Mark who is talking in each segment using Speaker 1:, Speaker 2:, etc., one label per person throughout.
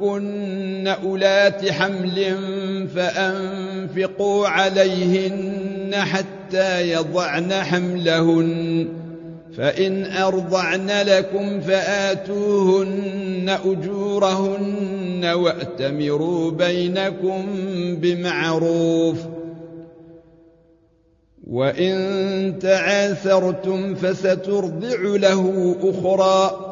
Speaker 1: كن أولات حمل فأنفقوا عليهن حتى يضعن حملهن فإن أرضعن لكم فآتوهن أجورهن وأتمروا بينكم بمعروف وإن تعاثرتم فسترضع له أخرى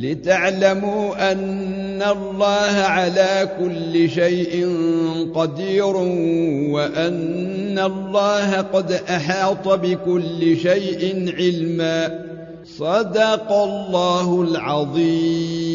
Speaker 1: لتعلموا أن الله على كل شيء قدير وأن الله قد أحاط بكل شيء علما. صدق الله العظيم.